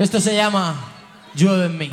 Esto se llama Llueve en mí.